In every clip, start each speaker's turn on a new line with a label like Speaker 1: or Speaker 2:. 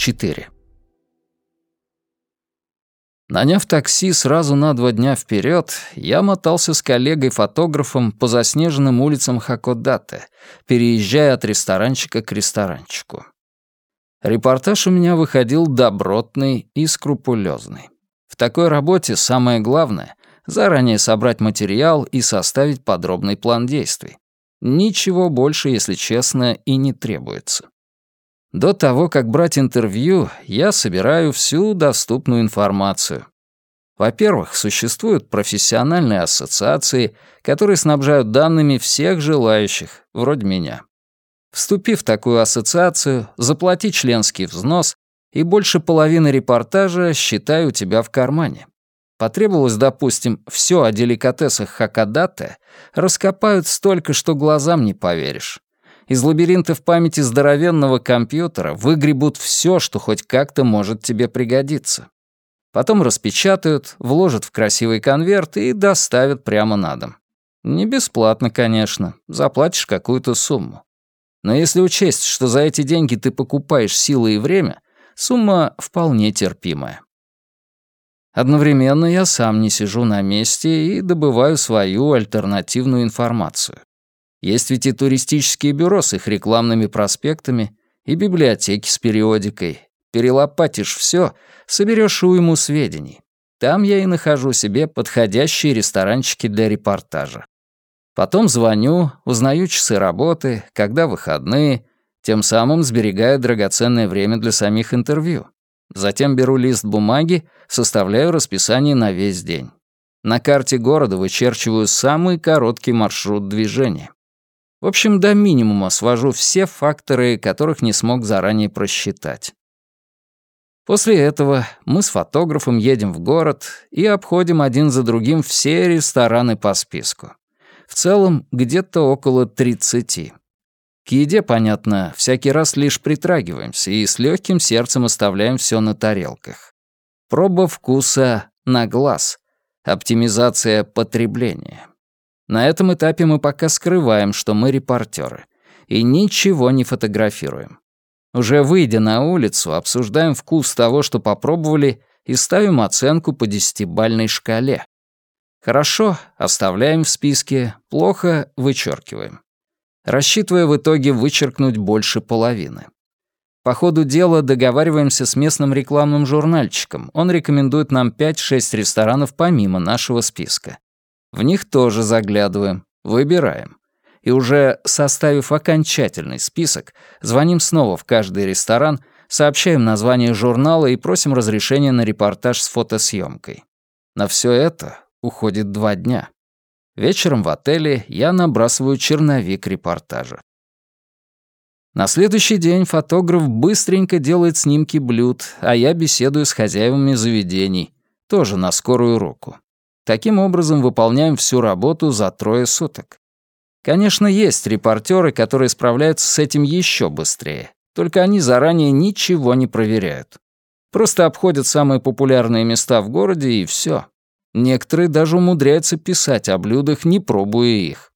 Speaker 1: 4. Наняв такси сразу на два дня вперед, я мотался с коллегой-фотографом по заснеженным улицам Хакодате, переезжая от ресторанчика к ресторанчику. Репортаж у меня выходил добротный и скрупулезный. В такой работе самое главное — заранее собрать материал и составить подробный план действий. Ничего больше, если честно, и не требуется. До того, как брать интервью, я собираю всю доступную информацию. Во-первых, существуют профессиональные ассоциации, которые снабжают данными всех желающих, вроде меня. Вступив в такую ассоциацию, заплати членский взнос, и больше половины репортажа, считай, у тебя в кармане. Потребовалось, допустим, все о деликатесах Хакадате, раскопают столько, что глазам не поверишь. Из лабиринтов памяти здоровенного компьютера выгребут все, что хоть как-то может тебе пригодиться. Потом распечатают, вложат в красивый конверт и доставят прямо на дом. Не бесплатно, конечно, заплатишь какую-то сумму. Но если учесть, что за эти деньги ты покупаешь силы и время, сумма вполне терпимая. Одновременно я сам не сижу на месте и добываю свою альтернативную информацию. Есть ведь и туристические бюро с их рекламными проспектами, и библиотеки с периодикой. Перелопатишь все, соберешь уйму сведений. Там я и нахожу себе подходящие ресторанчики для репортажа. Потом звоню, узнаю часы работы, когда выходные, тем самым сберегая драгоценное время для самих интервью. Затем беру лист бумаги, составляю расписание на весь день. На карте города вычерчиваю самый короткий маршрут движения. В общем, до минимума свожу все факторы, которых не смог заранее просчитать. После этого мы с фотографом едем в город и обходим один за другим все рестораны по списку. В целом, где-то около 30. К еде, понятно, всякий раз лишь притрагиваемся и с легким сердцем оставляем все на тарелках. Проба вкуса на глаз. Оптимизация потребления. На этом этапе мы пока скрываем, что мы репортеры, и ничего не фотографируем. Уже выйдя на улицу, обсуждаем вкус того, что попробовали, и ставим оценку по десятибальной шкале. Хорошо — оставляем в списке, плохо — вычеркиваем. Рассчитывая в итоге вычеркнуть больше половины. По ходу дела договариваемся с местным рекламным журнальчиком. Он рекомендует нам 5-6 ресторанов помимо нашего списка. В них тоже заглядываем, выбираем. И уже составив окончательный список, звоним снова в каждый ресторан, сообщаем название журнала и просим разрешения на репортаж с фотосъемкой. На все это уходит два дня. Вечером в отеле я набрасываю черновик репортажа. На следующий день фотограф быстренько делает снимки блюд, а я беседую с хозяевами заведений, тоже на скорую руку. Таким образом, выполняем всю работу за трое суток. Конечно, есть репортеры, которые справляются с этим еще быстрее, только они заранее ничего не проверяют. Просто обходят самые популярные места в городе и все. Некоторые даже умудряются писать о блюдах, не пробуя их.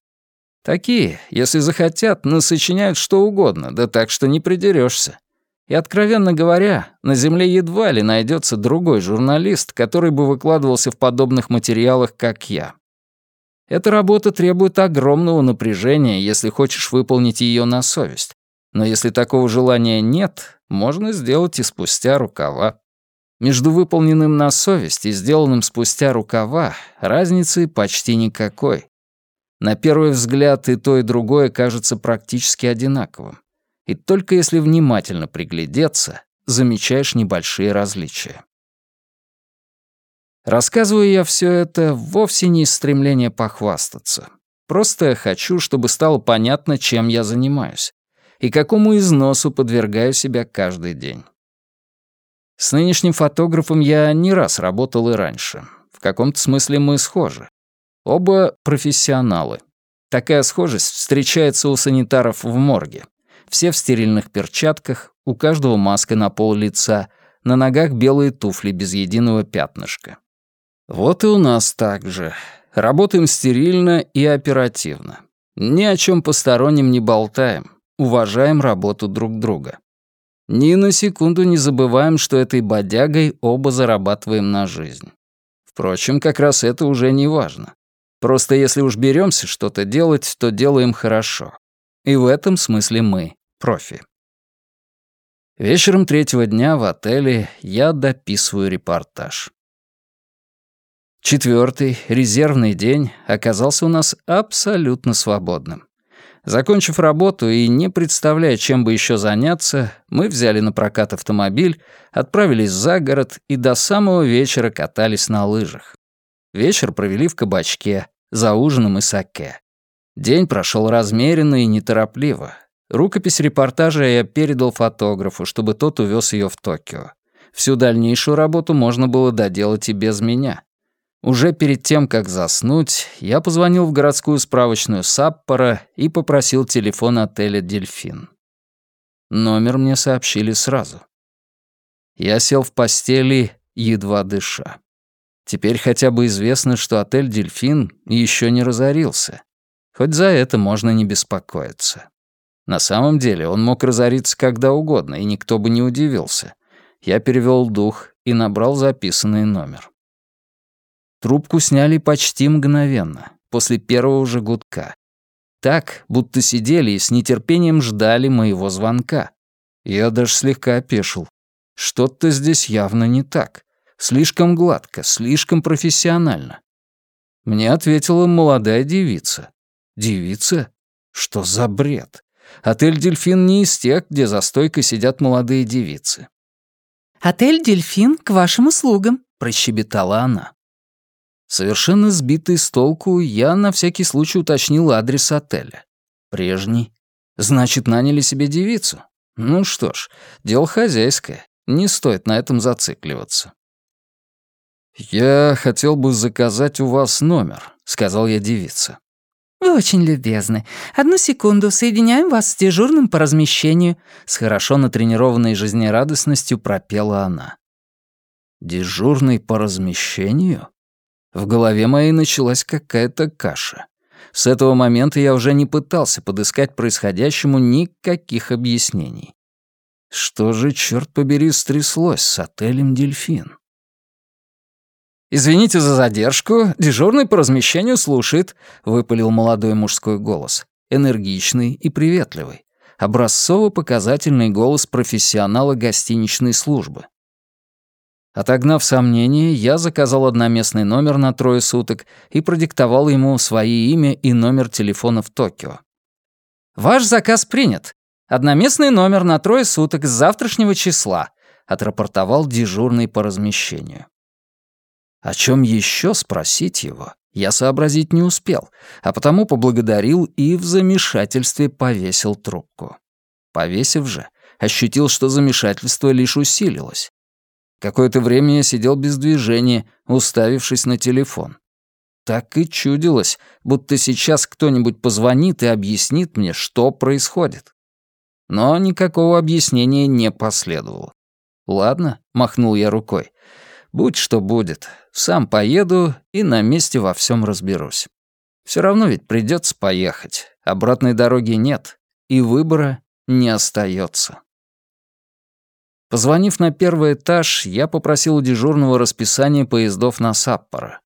Speaker 1: Такие, если захотят, насочиняют что угодно, да так, что не придерешься. И, откровенно говоря, на Земле едва ли найдется другой журналист, который бы выкладывался в подобных материалах, как я. Эта работа требует огромного напряжения, если хочешь выполнить ее на совесть. Но если такого желания нет, можно сделать и спустя рукава. Между выполненным на совесть и сделанным спустя рукава разницы почти никакой. На первый взгляд и то, и другое кажется практически одинаковым и только если внимательно приглядеться, замечаешь небольшие различия. Рассказываю я все это вовсе не из стремления похвастаться. Просто хочу, чтобы стало понятно, чем я занимаюсь и какому износу подвергаю себя каждый день. С нынешним фотографом я не раз работал и раньше. В каком-то смысле мы схожи. Оба профессионалы. Такая схожесть встречается у санитаров в морге все в стерильных перчатках, у каждого маска на пол лица, на ногах белые туфли без единого пятнышка. Вот и у нас так же. Работаем стерильно и оперативно. Ни о чем постороннем не болтаем, уважаем работу друг друга. Ни на секунду не забываем, что этой бодягой оба зарабатываем на жизнь. Впрочем, как раз это уже не важно. Просто если уж беремся что-то делать, то делаем хорошо. И в этом смысле мы профи. Вечером третьего дня в отеле я дописываю репортаж. Четвертый, резервный день оказался у нас абсолютно свободным. Закончив работу и не представляя, чем бы еще заняться, мы взяли на прокат автомобиль, отправились за город и до самого вечера катались на лыжах. Вечер провели в кабачке, за ужином и саке. День прошел размеренно и неторопливо. Рукопись репортажа я передал фотографу, чтобы тот увез ее в Токио. Всю дальнейшую работу можно было доделать и без меня. Уже перед тем, как заснуть, я позвонил в городскую справочную Саппора и попросил телефон отеля «Дельфин». Номер мне сообщили сразу. Я сел в постели, едва дыша. Теперь хотя бы известно, что отель «Дельфин» еще не разорился. Хоть за это можно не беспокоиться. На самом деле он мог разориться когда угодно, и никто бы не удивился. Я перевел дух и набрал записанный номер. Трубку сняли почти мгновенно, после первого же гудка. Так, будто сидели и с нетерпением ждали моего звонка. Я даже слегка опешил. Что-то здесь явно не так. Слишком гладко, слишком профессионально. Мне ответила молодая девица. Девица? Что за бред? Отель «Дельфин» не из тех, где за стойкой сидят молодые девицы.
Speaker 2: «Отель «Дельфин» к вашим услугам», — прощебетала она.
Speaker 1: Совершенно сбитый с толку, я на всякий случай уточнил адрес отеля. Прежний. Значит, наняли себе девицу. Ну что ж, дело хозяйское. Не стоит на этом зацикливаться. «Я хотел бы заказать у вас номер», — сказал я девице.
Speaker 2: «Вы очень любезны. Одну секунду, соединяем вас с дежурным по размещению», — с хорошо натренированной жизнерадостностью пропела она.
Speaker 1: «Дежурный по размещению?» В голове моей началась какая-то каша. С этого момента я уже не пытался подыскать происходящему никаких объяснений. Что же, черт побери, стряслось с отелем «Дельфин»? «Извините за задержку, дежурный по размещению слушает», — выпалил молодой мужской голос, энергичный и приветливый, образцово-показательный голос профессионала гостиничной службы. Отогнав сомнения, я заказал одноместный номер на трое суток и продиктовал ему свои имя и номер телефона в Токио. «Ваш заказ принят. Одноместный номер на трое суток с завтрашнего числа», отрапортовал дежурный по размещению. О чем еще спросить его, я сообразить не успел, а потому поблагодарил и в замешательстве повесил трубку. Повесив же, ощутил, что замешательство лишь усилилось. Какое-то время я сидел без движения, уставившись на телефон. Так и чудилось, будто сейчас кто-нибудь позвонит и объяснит мне, что происходит. Но никакого объяснения не последовало. «Ладно», — махнул я рукой, — «будь что будет, сам поеду и на месте во всем разберусь. Все равно ведь придется поехать, обратной дороги нет, и выбора не остается. Позвонив на первый этаж, я попросил у дежурного расписание поездов на Саппоро.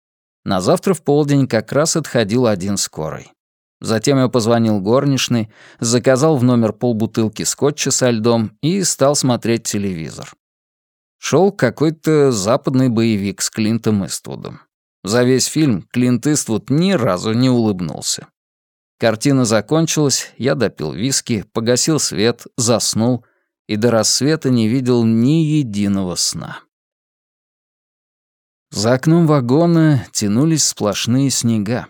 Speaker 1: На завтра в полдень как раз отходил один скорый. Затем я позвонил горничной, заказал в номер полбутылки скотча со льдом и стал смотреть телевизор. Шел какой-то западный боевик с Клинтом Иствудом. За весь фильм Клинт Иствуд ни разу не улыбнулся. Картина закончилась, я допил виски, погасил свет, заснул — и до рассвета не видел ни единого сна. За окном вагона тянулись сплошные снега.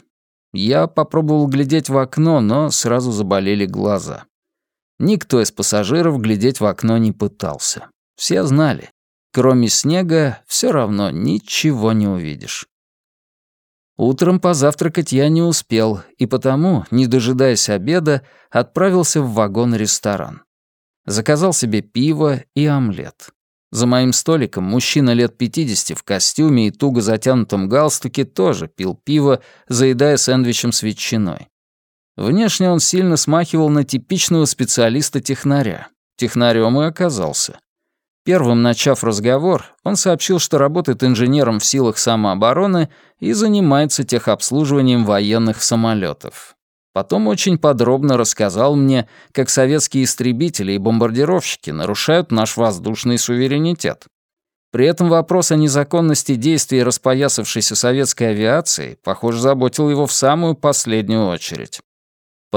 Speaker 1: Я попробовал глядеть в окно, но сразу заболели глаза. Никто из пассажиров глядеть в окно не пытался. Все знали, кроме снега все равно ничего не увидишь. Утром позавтракать я не успел, и потому, не дожидаясь обеда, отправился в вагон-ресторан. Заказал себе пиво и омлет. За моим столиком мужчина лет 50 в костюме и туго затянутом галстуке тоже пил пиво, заедая сэндвичем с ветчиной. Внешне он сильно смахивал на типичного специалиста-технаря. Технарем и оказался. Первым начав разговор, он сообщил, что работает инженером в силах самообороны и занимается техобслуживанием военных самолетов. Потом очень подробно рассказал мне, как советские истребители и бомбардировщики нарушают наш воздушный суверенитет. При этом вопрос о незаконности действий распоясавшейся советской авиации, похоже, заботил его в самую последнюю очередь.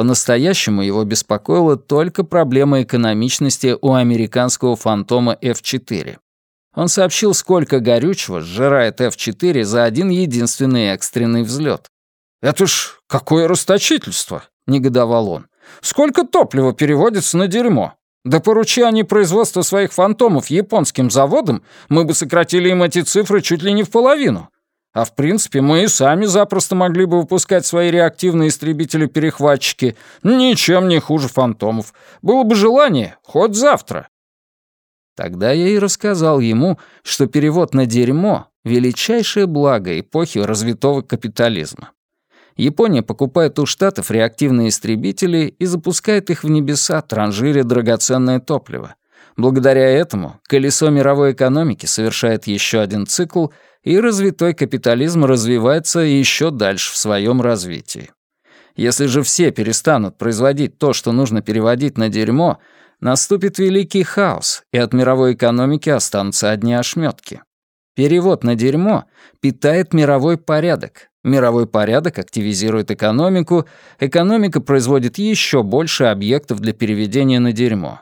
Speaker 1: По-настоящему его беспокоила только проблема экономичности у американского «Фантома F-4. Он сообщил, сколько горючего сжирает F-4 за один единственный экстренный взлет. «Это ж какое расточительство!» — негодовал он. «Сколько топлива переводится на дерьмо? Да поручи они производство своих фантомов японским заводам, мы бы сократили им эти цифры чуть ли не в половину. А в принципе, мы и сами запросто могли бы выпускать свои реактивные истребители-перехватчики, ничем не хуже фантомов. Было бы желание, хоть завтра. Тогда я и рассказал ему, что перевод на дерьмо — величайшее благо эпохи развитого капитализма. Япония покупает у Штатов реактивные истребители и запускает их в небеса, транжиря драгоценное топливо. Благодаря этому колесо мировой экономики совершает еще один цикл — и развитой капитализм развивается еще дальше в своем развитии. Если же все перестанут производить то, что нужно переводить на дерьмо, наступит великий хаос, и от мировой экономики останутся одни ошметки. Перевод на дерьмо питает мировой порядок. Мировой порядок активизирует экономику, экономика производит еще больше объектов для переведения на дерьмо.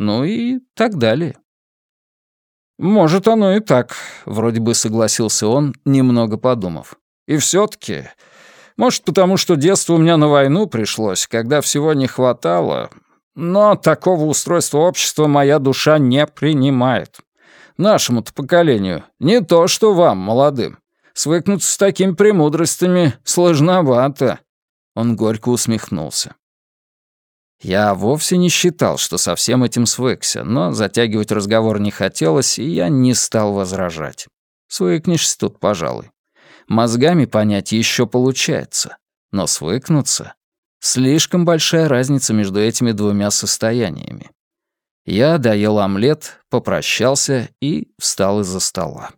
Speaker 1: Ну и так далее. «Может, оно и так», — вроде бы согласился он, немного подумав. «И все-таки, может, потому что детство у меня на войну пришлось, когда всего не хватало, но такого устройства общества моя душа не принимает. Нашему-то поколению, не то что вам, молодым. Свыкнуться с такими премудростями сложновато». Он горько усмехнулся. Я вовсе не считал, что со всем этим свыкся, но затягивать разговор не хотелось, и я не стал возражать. Свыкнешься тут, пожалуй. Мозгами понять еще получается, но свыкнуться... Слишком большая разница между этими двумя состояниями. Я доел омлет, попрощался и встал из-за стола.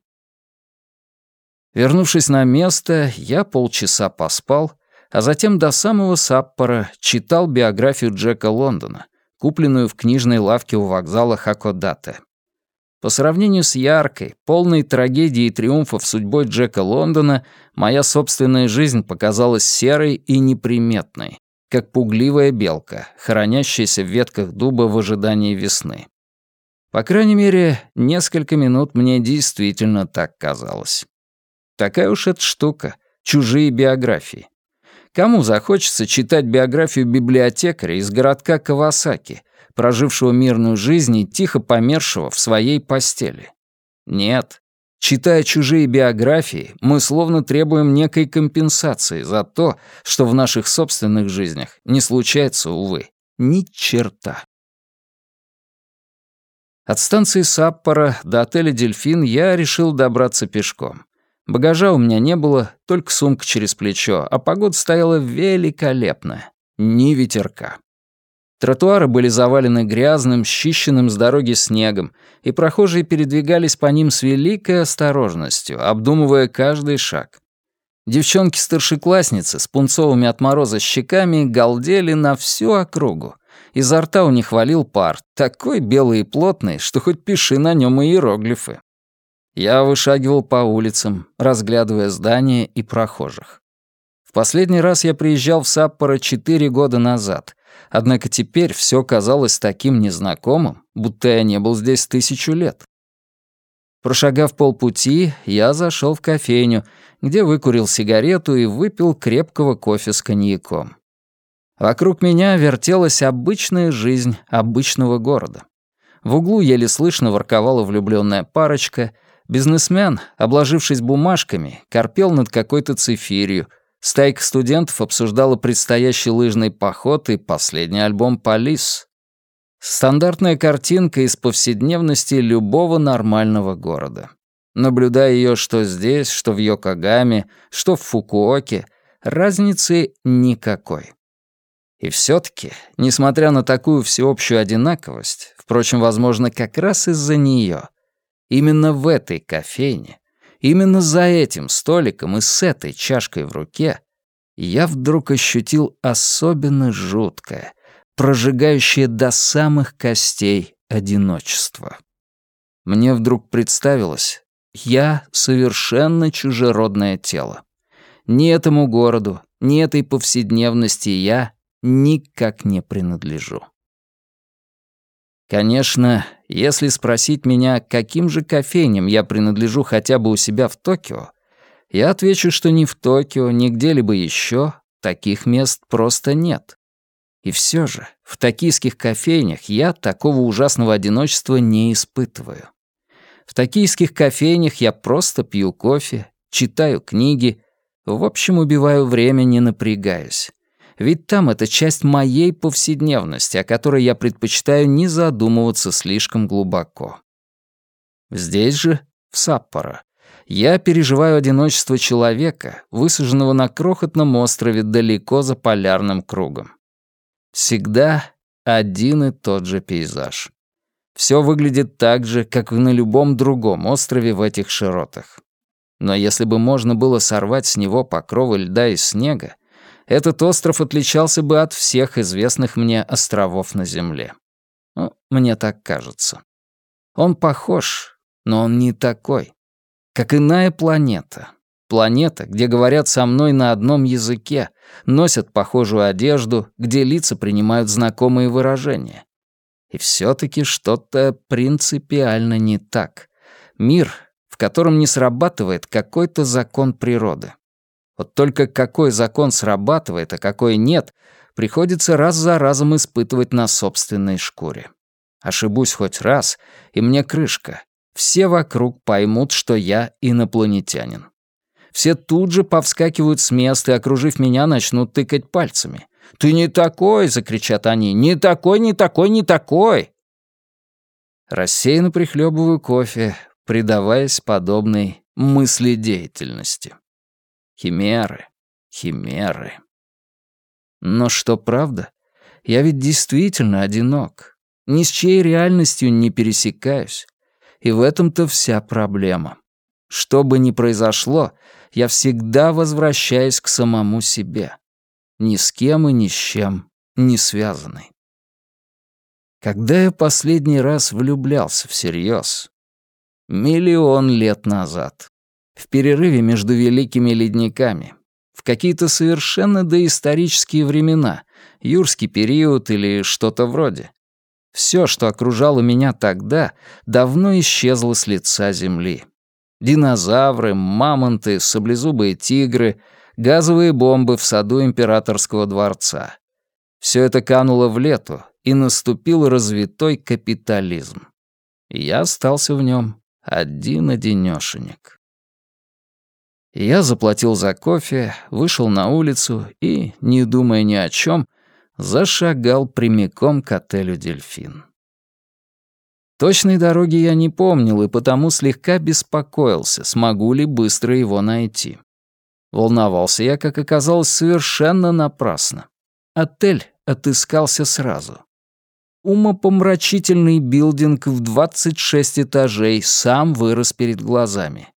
Speaker 1: Вернувшись на место, я полчаса поспал, а затем до самого Саппора читал биографию Джека Лондона, купленную в книжной лавке у вокзала Хакодате. По сравнению с яркой, полной трагедии и триумфов судьбой Джека Лондона, моя собственная жизнь показалась серой и неприметной, как пугливая белка, хранящаяся в ветках дуба в ожидании весны. По крайней мере, несколько минут мне действительно так казалось. Такая уж эта штука — чужие биографии. Кому захочется читать биографию библиотекаря из городка Кавасаки, прожившего мирную жизнь и тихо помершего в своей постели? Нет. Читая чужие биографии, мы словно требуем некой компенсации за то, что в наших собственных жизнях не случается, увы, ни черта. От станции Саппора до отеля «Дельфин» я решил добраться пешком. Багажа у меня не было, только сумка через плечо, а погода стояла великолепная. Ни ветерка. Тротуары были завалены грязным, счищенным с дороги снегом, и прохожие передвигались по ним с великой осторожностью, обдумывая каждый шаг. Девчонки-старшеклассницы с пунцовыми от мороза щеками галдели на всю округу. Изо рта у них валил пар, такой белый и плотный, что хоть пиши на нем иероглифы. Я вышагивал по улицам, разглядывая здания и прохожих. В последний раз я приезжал в Саппоро четыре года назад, однако теперь все казалось таким незнакомым, будто я не был здесь тысячу лет. Прошагав полпути, я зашел в кофейню, где выкурил сигарету и выпил крепкого кофе с коньяком. Вокруг меня вертелась обычная жизнь обычного города. В углу еле слышно ворковала влюбленная парочка, Бизнесмен, обложившись бумажками, корпел над какой-то цифирью. Стайка студентов обсуждала предстоящий лыжный поход и последний альбом «Полис». Стандартная картинка из повседневности любого нормального города. Наблюдая ее что здесь, что в Йокогаме, что в Фукуоке, разницы никакой. И все-таки, несмотря на такую всеобщую одинаковость, впрочем, возможно, как раз из-за нее, именно в этой кофейне, именно за этим столиком и с этой чашкой в руке я вдруг ощутил особенно жуткое, прожигающее до самых костей одиночество. Мне вдруг представилось, я совершенно чужеродное тело. Ни этому городу, ни этой повседневности я никак не принадлежу. Конечно, если спросить меня, каким же кофейням я принадлежу хотя бы у себя в Токио, я отвечу, что ни в Токио, ни где-либо еще таких мест просто нет. И все же в токийских кофейнях я такого ужасного одиночества не испытываю. В токийских кофейнях я просто пью кофе, читаю книги, в общем, убиваю время, не напрягаясь. Ведь там это часть моей повседневности, о которой я предпочитаю не задумываться слишком глубоко. Здесь же, в Саппоро, я переживаю одиночество человека, высаженного на крохотном острове далеко за полярным кругом. Всегда один и тот же пейзаж. Все выглядит так же, как и на любом другом острове в этих широтах. Но если бы можно было сорвать с него покровы льда и снега, этот остров отличался бы от всех известных мне островов на Земле. Ну, мне так кажется. Он похож, но он не такой. Как иная планета. Планета, где говорят со мной на одном языке, носят похожую одежду, где лица принимают знакомые выражения. И все-таки что-то принципиально не так. Мир, в котором не срабатывает какой-то закон природы. Вот только какой закон срабатывает, а какой нет, приходится раз за разом испытывать на собственной шкуре. Ошибусь хоть раз, и мне крышка. Все вокруг поймут, что я инопланетянин. Все тут же повскакивают с места и, окружив меня, начнут тыкать пальцами. «Ты не такой!» — закричат они. «Не такой, не такой, не такой!» Рассеянно прихлебываю кофе, предаваясь подобной мыследеятельности. Химеры, химеры. Но что правда? Я ведь действительно одинок. Ни с чьей реальностью не пересекаюсь. И в этом-то вся проблема. Что бы ни произошло, я всегда возвращаюсь к самому себе. Ни с кем и ни с чем не связанный. Когда я последний раз влюблялся всерьез? Миллион лет назад. В перерыве между великими ледниками. В какие-то совершенно доисторические времена, юрский период или что-то вроде. Все, что окружало меня тогда, давно исчезло с лица земли. Динозавры, мамонты, саблезубые тигры, газовые бомбы в саду императорского дворца. Все это кануло в лету, и наступил развитой капитализм. И я остался в нем один-одинёшенек. Я заплатил за кофе, вышел на улицу и, не думая ни о чем, зашагал прямиком к отелю «Дельфин». Точной дороги я не помнил и потому слегка беспокоился, смогу ли быстро его найти. Волновался я, как оказалось, совершенно напрасно. Отель отыскался сразу. Умопомрачительный билдинг в 26 этажей сам вырос перед глазами.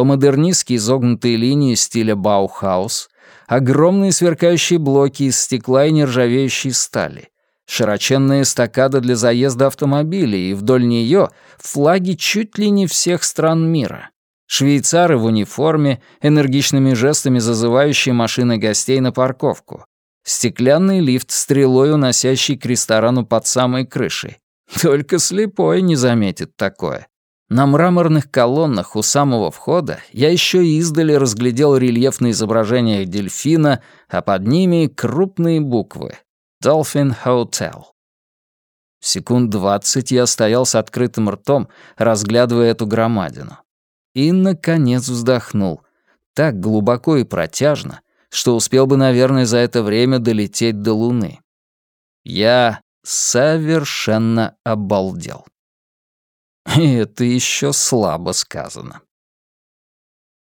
Speaker 1: По-модернистски изогнутые линии стиля Баухаус, огромные сверкающие блоки из стекла и нержавеющей стали, широченная эстакада для заезда автомобилей, и вдоль нее флаги чуть ли не всех стран мира. Швейцары в униформе, энергичными жестами зазывающие машины гостей на парковку. Стеклянный лифт, стрелой уносящий к ресторану под самой крышей. Только слепой не заметит такое. На мраморных колоннах у самого входа я еще издали разглядел рельеф на изображениях дельфина, а под ними крупные буквы «Dolphin Hotel». Секунд двадцать я стоял с открытым ртом, разглядывая эту громадину. И, наконец, вздохнул. Так глубоко и протяжно, что успел бы, наверное, за это время долететь до Луны. Я совершенно обалдел. Это еще слабо сказано.